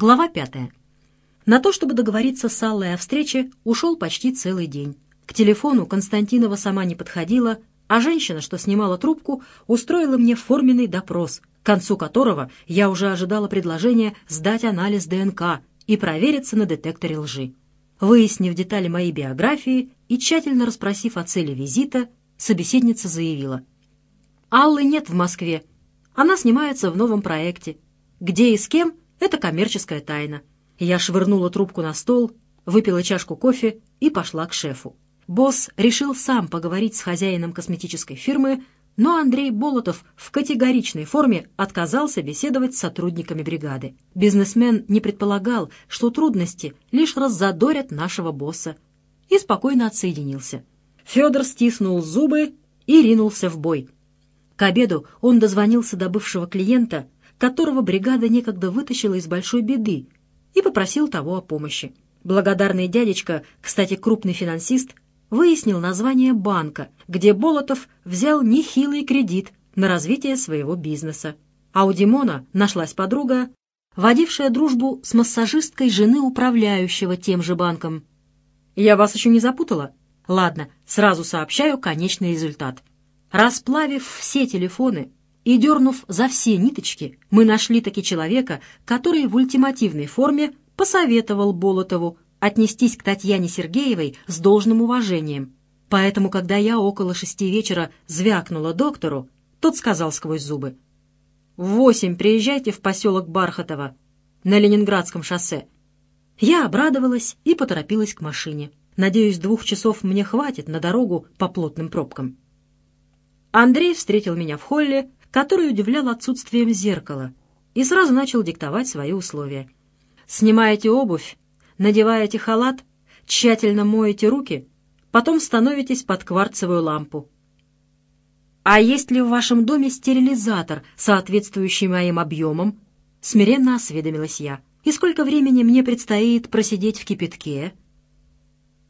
Глава пятая. На то, чтобы договориться с Аллой о встрече, ушел почти целый день. К телефону Константинова сама не подходила, а женщина, что снимала трубку, устроила мне форменный допрос, к концу которого я уже ожидала предложения сдать анализ ДНК и провериться на детекторе лжи. Выяснив детали моей биографии и тщательно расспросив о цели визита, собеседница заявила. «Аллы нет в Москве. Она снимается в новом проекте. Где и с кем — это коммерческая тайна. Я швырнула трубку на стол, выпила чашку кофе и пошла к шефу. Босс решил сам поговорить с хозяином косметической фирмы, но Андрей Болотов в категоричной форме отказался беседовать с сотрудниками бригады. Бизнесмен не предполагал, что трудности лишь раззадорят нашего босса, и спокойно отсоединился. Федор стиснул зубы и ринулся в бой. К обеду он дозвонился до бывшего клиента, которого бригада некогда вытащила из большой беды, и попросил того о помощи. Благодарный дядечка, кстати, крупный финансист, выяснил название банка, где Болотов взял нехилый кредит на развитие своего бизнеса. А у Димона нашлась подруга, водившая дружбу с массажисткой жены управляющего тем же банком. «Я вас еще не запутала?» «Ладно, сразу сообщаю конечный результат. Расплавив все телефоны и дернув за все ниточки, мы нашли таки человека, который в ультимативной форме посоветовал Болотову отнестись к Татьяне Сергеевой с должным уважением. Поэтому, когда я около шести вечера звякнула доктору, тот сказал сквозь зубы. «В восемь приезжайте в поселок Бархатово на Ленинградском шоссе». Я обрадовалась и поторопилась к машине. Надеюсь, двух часов мне хватит на дорогу по плотным пробкам. Андрей встретил меня в холле, который удивлял отсутствием зеркала, и сразу начал диктовать свои условия. «Снимаете обувь, надеваете халат, тщательно моете руки, потом становитесь под кварцевую лампу. А есть ли в вашем доме стерилизатор, соответствующий моим объемам?» Смиренно осведомилась я. «И сколько времени мне предстоит просидеть в кипятке?»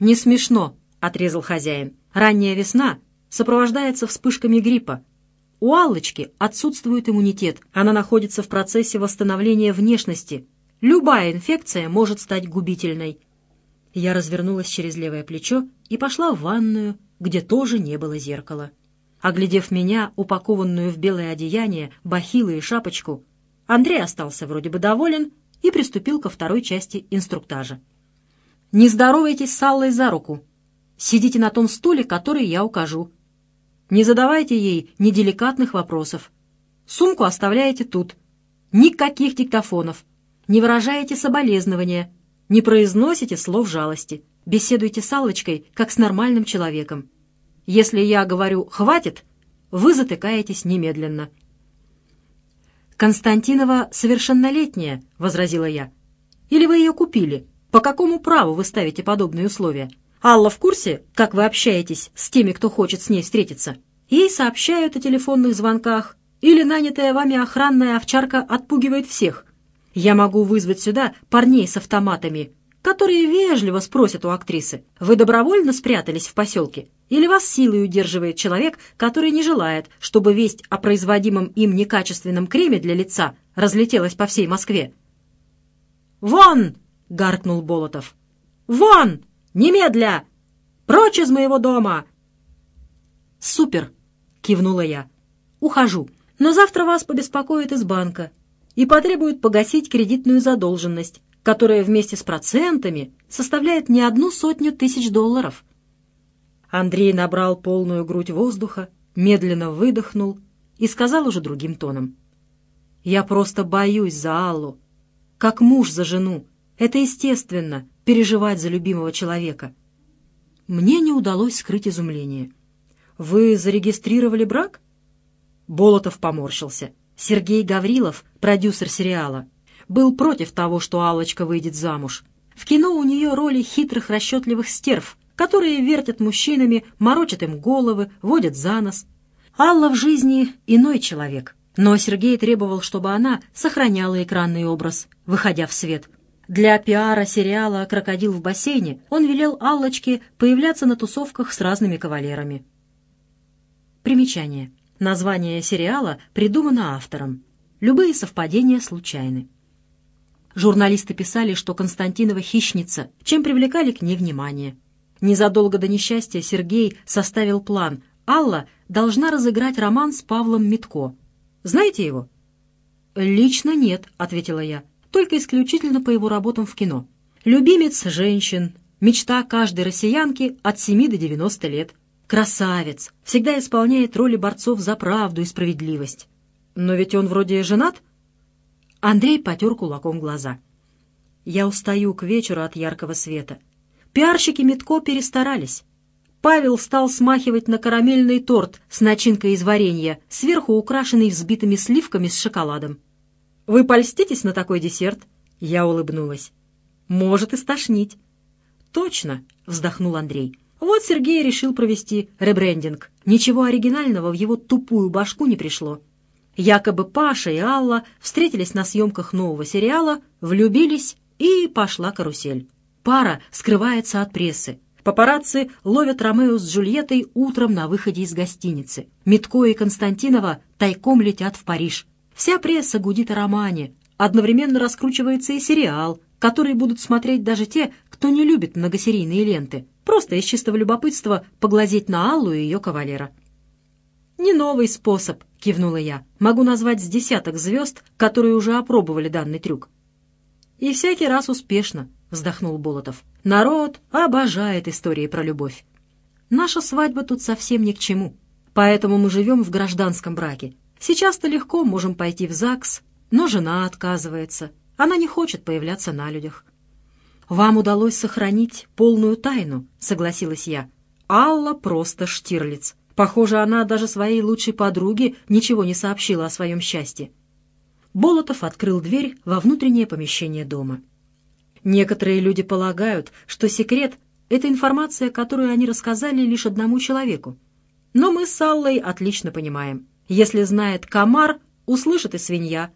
«Не смешно», — отрезал хозяин. «Ранняя весна сопровождается вспышками гриппа. У Аллочки отсутствует иммунитет, она находится в процессе восстановления внешности. Любая инфекция может стать губительной. Я развернулась через левое плечо и пошла в ванную, где тоже не было зеркала. Оглядев меня, упакованную в белое одеяние, бахилы и шапочку, Андрей остался вроде бы доволен и приступил ко второй части инструктажа. «Не здоровайтесь с Аллой за руку. Сидите на том стуле, который я укажу. Не задавайте ей неделикатных вопросов. Сумку оставляете тут. Никаких диктофонов. Не выражаете соболезнования. Не произносите слов жалости. Беседуйте с Аллочкой, как с нормальным человеком. Если я говорю «хватит», вы затыкаетесь немедленно. «Константинова совершеннолетняя», — возразила я. «Или вы ее купили? По какому праву вы ставите подобные условия?» Алла в курсе, как вы общаетесь с теми, кто хочет с ней встретиться? Ей сообщают о телефонных звонках, или нанятая вами охранная овчарка отпугивает всех. Я могу вызвать сюда парней с автоматами, которые вежливо спросят у актрисы, вы добровольно спрятались в поселке? Или вас силой удерживает человек, который не желает, чтобы весть о производимом им некачественном креме для лица разлетелась по всей Москве? «Вон!» — гаркнул Болотов. «Вон!» Немедля! Прочь из моего дома!» «Супер!» — кивнула я. «Ухожу. Но завтра вас побеспокоят из банка и потребуют погасить кредитную задолженность, которая вместе с процентами составляет не одну сотню тысяч долларов». Андрей набрал полную грудь воздуха, медленно выдохнул и сказал уже другим тоном. «Я просто боюсь за Аллу, как муж за жену. Это естественно переживать за любимого человека. Мне не удалось скрыть изумление. «Вы зарегистрировали брак?» Болотов поморщился. Сергей Гаврилов, продюсер сериала, был против того, что Аллочка выйдет замуж. В кино у нее роли хитрых расчетливых стерв, которые вертят мужчинами, морочат им головы, водят за нос. Алла в жизни иной человек. Но Сергей требовал, чтобы она сохраняла экранный образ, выходя в свет — для пиара сериала «Крокодил в бассейне» он велел Аллочке появляться на тусовках с разными кавалерами. Примечание. Название сериала придумано автором. Любые совпадения случайны. Журналисты писали, что Константинова хищница, чем привлекали к ней внимание. Незадолго до несчастья Сергей составил план. Алла должна разыграть роман с Павлом Митко. Знаете его? «Лично нет», — ответила я, — «только исключительно по его работам в кино. Любимец женщин, мечта каждой россиянки от 7 до 90 лет. Красавец, всегда исполняет роли борцов за правду и справедливость. Но ведь он вроде женат?» Андрей потер кулаком глаза. «Я устаю к вечеру от яркого света. Пиарщики Митко перестарались. Павел стал смахивать на карамельный торт с начинкой из варенья, сверху украшенный взбитыми сливками с шоколадом. «Вы польститесь на такой десерт?» Я улыбнулась. «Может и стошнить». «Точно», — вздохнул Андрей. «Вот Сергей решил провести ребрендинг. Ничего оригинального в его тупую башку не пришло. Якобы Паша и Алла встретились на съемках нового сериала, влюбились, и пошла карусель. Пара скрывается от прессы. Папарацци ловят Ромео с Джульеттой утром на выходе из гостиницы. Митко и Константинова тайком летят в Париж. Вся пресса гудит о романе. Одновременно раскручивается и сериал, который будут смотреть даже те, кто не любит многосерийные ленты. Просто из чистого любопытства поглазеть на Аллу и ее кавалера. «Не новый способ», — кивнула я. «Могу назвать с десяток звезд, которые уже опробовали данный трюк». «И всякий раз успешно», — вздохнул Болотов. «Народ обожает истории про любовь. Наша свадьба тут совсем ни к чему, поэтому мы живем в гражданском браке. Сейчас-то легко можем пойти в ЗАГС, но жена отказывается. Она не хочет появляться на людях». «Вам удалось сохранить полную тайну», — согласилась я. «Алла просто Штирлиц». Похоже, она даже своей лучшей подруге ничего не сообщила о своем счастье. Болотов открыл дверь во внутреннее помещение дома. Некоторые люди полагают, что секрет — это информация, которую они рассказали лишь одному человеку. Но мы с Аллой отлично понимаем. Если знает комар, услышит и свинья.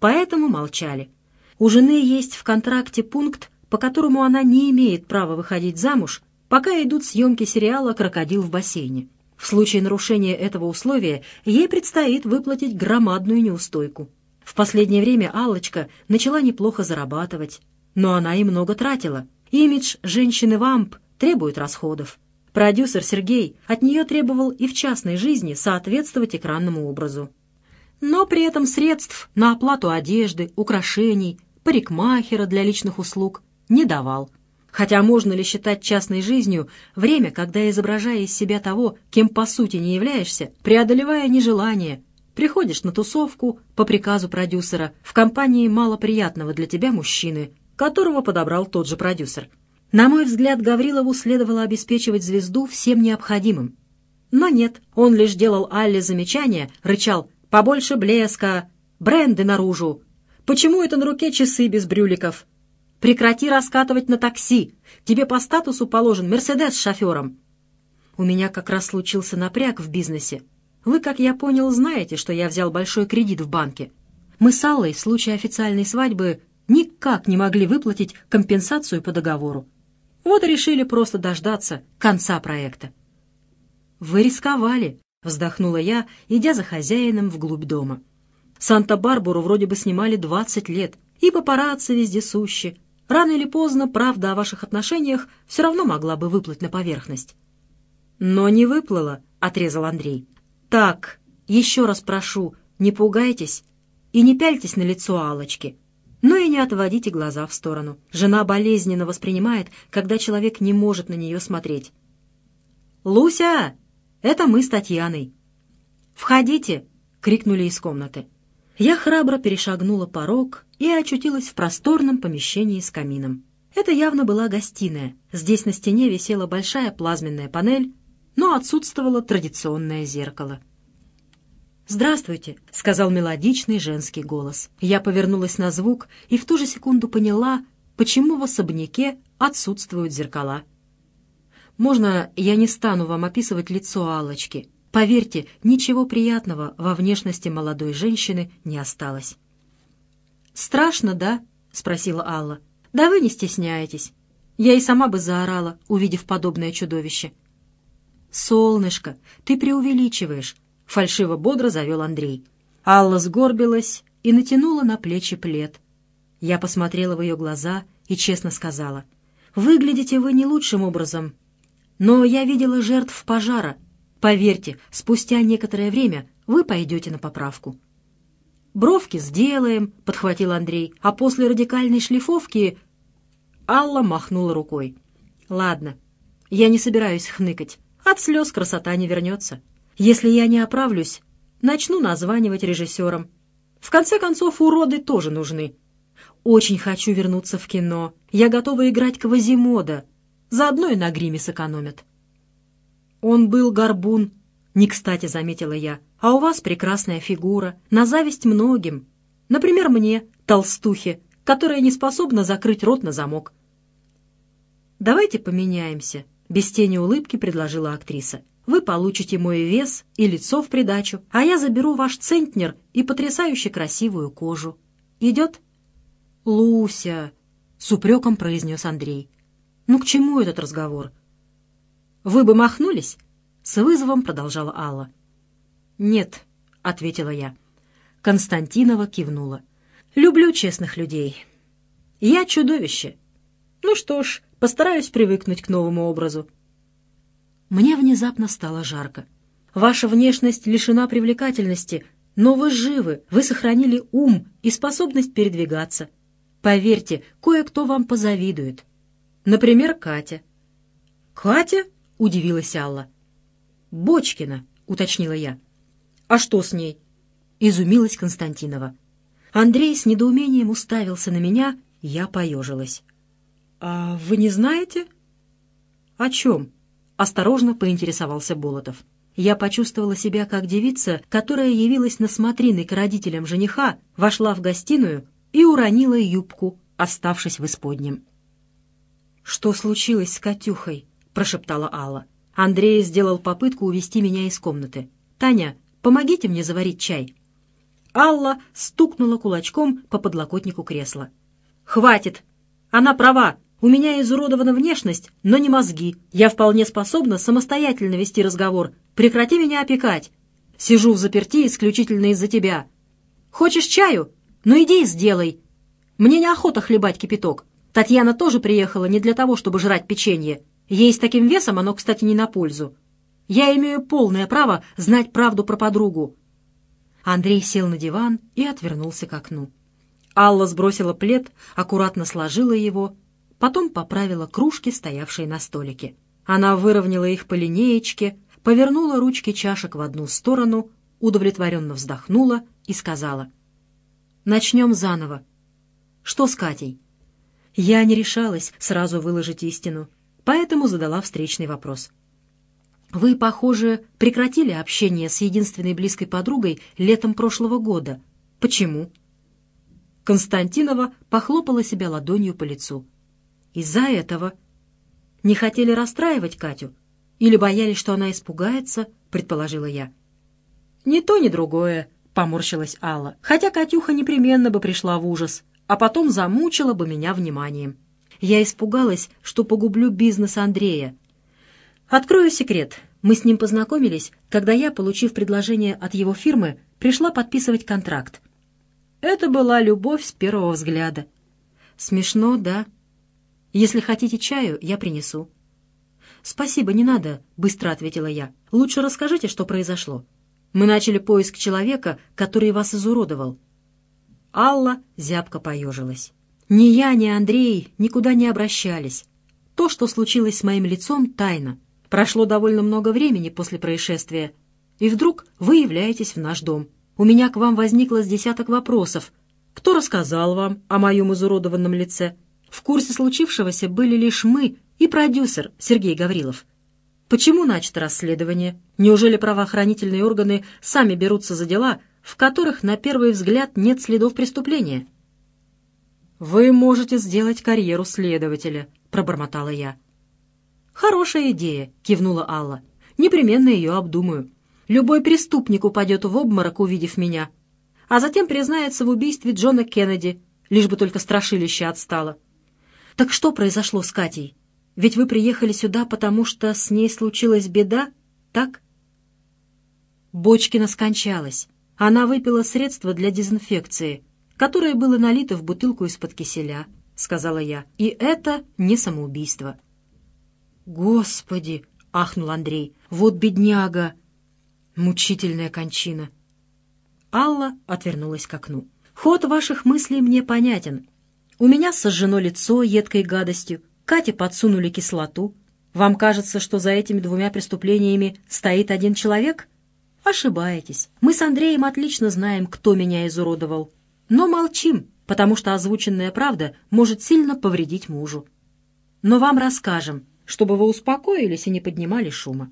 Поэтому молчали. У жены есть в контракте пункт, по которому она не имеет права выходить замуж, пока идут съемки сериала «Крокодил в бассейне». В случае нарушения этого условия ей предстоит выплатить громадную неустойку. В последнее время Аллочка начала неплохо зарабатывать, но она и много тратила. Имидж женщины-вамп требует расходов. Продюсер Сергей от нее требовал и в частной жизни соответствовать экранному образу. Но при этом средств на оплату одежды, украшений, парикмахера для личных услуг не давал. Хотя можно ли считать частной жизнью время, когда, изображая из себя того, кем по сути не являешься, преодолевая нежелание, приходишь на тусовку по приказу продюсера в компании малоприятного для тебя мужчины, которого подобрал тот же продюсер. На мой взгляд, Гаврилову следовало обеспечивать звезду всем необходимым. Но нет, он лишь делал Алле замечания, рычал «побольше блеска», «бренды наружу», «почему это на руке часы без брюликов», Прекрати раскатывать на такси. Тебе по статусу положен Мерседес с шофером. У меня как раз случился напряг в бизнесе. Вы, как я понял, знаете, что я взял большой кредит в банке. Мы с Аллой в случае официальной свадьбы никак не могли выплатить компенсацию по договору. Вот и решили просто дождаться конца проекта. «Вы рисковали», — вздохнула я, идя за хозяином вглубь дома. «Санта-Барбару вроде бы снимали двадцать лет, и папарацци вездесущи, Рано или поздно правда о ваших отношениях все равно могла бы выплыть на поверхность. «Но не выплыла», — отрезал Андрей. «Так, еще раз прошу, не пугайтесь и не пяльтесь на лицо Алочки, но и не отводите глаза в сторону. Жена болезненно воспринимает, когда человек не может на нее смотреть». «Луся, это мы с Татьяной». «Входите!» — крикнули из комнаты. Я храбро перешагнула порог и очутилась в просторном помещении с камином. Это явно была гостиная. Здесь на стене висела большая плазменная панель, но отсутствовало традиционное зеркало. «Здравствуйте», — сказал мелодичный женский голос. Я повернулась на звук и в ту же секунду поняла, почему в особняке отсутствуют зеркала. «Можно я не стану вам описывать лицо Аллочки?» Поверьте, ничего приятного во внешности молодой женщины не осталось. «Страшно, да?» — спросила Алла. «Да вы не стесняетесь. Я и сама бы заорала, увидев подобное чудовище». «Солнышко, ты преувеличиваешь», — фальшиво-бодро завел Андрей. Алла сгорбилась и натянула на плечи плед. Я посмотрела в ее глаза и честно сказала. «Выглядите вы не лучшим образом, но я видела жертв пожара. Поверьте, спустя некоторое время вы пойдете на поправку». «Бровки сделаем», — подхватил Андрей, «а после радикальной шлифовки...» Алла махнула рукой. «Ладно, я не собираюсь хныкать. От слез красота не вернется. Если я не оправлюсь, начну названивать режиссерам. В конце концов, уроды тоже нужны. Очень хочу вернуться в кино. Я готова играть Квазимода. Заодно и на гриме сэкономят. Он был горбун, не кстати заметила я. А у вас прекрасная фигура, на зависть многим. Например, мне, толстухе, которая не способна закрыть рот на замок. «Давайте поменяемся», — без тени улыбки предложила актриса. «Вы получите мой вес и лицо в придачу, а я заберу ваш центнер и потрясающе красивую кожу. Идет?» «Луся!» — с упреком произнес Андрей. «Ну к чему этот разговор?» «Вы бы махнулись?» — с вызовом продолжала Алла. «Нет», — ответила я. Константинова кивнула. «Люблю честных людей. Я чудовище. Ну что ж, постараюсь привыкнуть к новому образу». Мне внезапно стало жарко. «Ваша внешность лишена привлекательности, но вы живы, вы сохранили ум и способность передвигаться. Поверьте, кое-кто вам позавидует. Например, Катя». «Катя?» — удивилась Алла. «Бочкина», — уточнила я. «А что с ней?» — изумилась Константинова. Андрей с недоумением уставился на меня, я поежилась. «А вы не знаете?» «О чем?» — осторожно поинтересовался Болотов. Я почувствовала себя как девица, которая явилась на смотрины к родителям жениха, вошла в гостиную и уронила юбку, оставшись в исподнем. «Что случилось с Катюхой?» — прошептала Алла. Андрей сделал попытку увести меня из комнаты. «Таня, помогите мне заварить чай». Алла стукнула кулачком по подлокотнику кресла. «Хватит! Она права! У меня изуродована внешность, но не мозги. Я вполне способна самостоятельно вести разговор. Прекрати меня опекать. Сижу в заперти исключительно из-за тебя. Хочешь чаю? Ну иди и сделай. Мне неохота хлебать кипяток. Татьяна тоже приехала не для того, чтобы жрать печенье. Ей с таким весом оно, кстати, не на пользу. Я имею полное право знать правду про подругу. Андрей сел на диван и отвернулся к окну. Алла сбросила плед, аккуратно сложила его потом поправила кружки, стоявшие на столике. Она выровняла их по линеечке, повернула ручки чашек в одну сторону, удовлетворенно вздохнула и сказала. «Начнем заново. Что с Катей?» Я не решалась сразу выложить истину, поэтому задала встречный вопрос. «Вы, похоже, прекратили общение с единственной близкой подругой летом прошлого года. Почему?» Константинова похлопала себя ладонью по лицу. Из-за этого. Не хотели расстраивать Катю? Или боялись, что она испугается, предположила я. Ни то, ни другое, поморщилась Алла. Хотя Катюха непременно бы пришла в ужас, а потом замучила бы меня вниманием. Я испугалась, что погублю бизнес Андрея. Открою секрет. Мы с ним познакомились, когда я, получив предложение от его фирмы, пришла подписывать контракт. Это была любовь с первого взгляда. Смешно, да? Если хотите чаю, я принесу». «Спасибо, не надо», — быстро ответила я. «Лучше расскажите, что произошло. Мы начали поиск человека, который вас изуродовал». Алла зябко поежилась. «Ни я, ни Андрей никуда не обращались. То, что случилось с моим лицом, тайна. Прошло довольно много времени после происшествия, и вдруг вы являетесь в наш дом. У меня к вам возникло с десяток вопросов. Кто рассказал вам о моем изуродованном лице?» В курсе случившегося были лишь мы и продюсер Сергей Гаврилов. Почему начато расследование? Неужели правоохранительные органы сами берутся за дела, в которых на первый взгляд нет следов преступления? «Вы можете сделать карьеру следователя», — пробормотала я. «Хорошая идея», — кивнула Алла. «Непременно ее обдумаю. Любой преступник упадет в обморок, увидев меня, а затем признается в убийстве Джона Кеннеди, лишь бы только страшилище отстало». «Так что произошло с Катей? Ведь вы приехали сюда, потому что с ней случилась беда, так?» Бочкина скончалась. Она выпила средства для дезинфекции. которое было налито в бутылку из-под киселя, — сказала я. И это не самоубийство. «Господи!» — ахнул Андрей. «Вот бедняга!» Мучительная кончина. Алла отвернулась к окну. «Ход ваших мыслей мне понятен. У меня сожжено лицо едкой гадостью, Кате подсунули кислоту. Вам кажется, что за этими двумя преступлениями стоит один человек? Ошибаетесь. Мы с Андреем отлично знаем, кто меня изуродовал. Но молчим, потому что озвученная правда может сильно повредить мужу. Но вам расскажем, чтобы вы успокоились и не поднимали шума.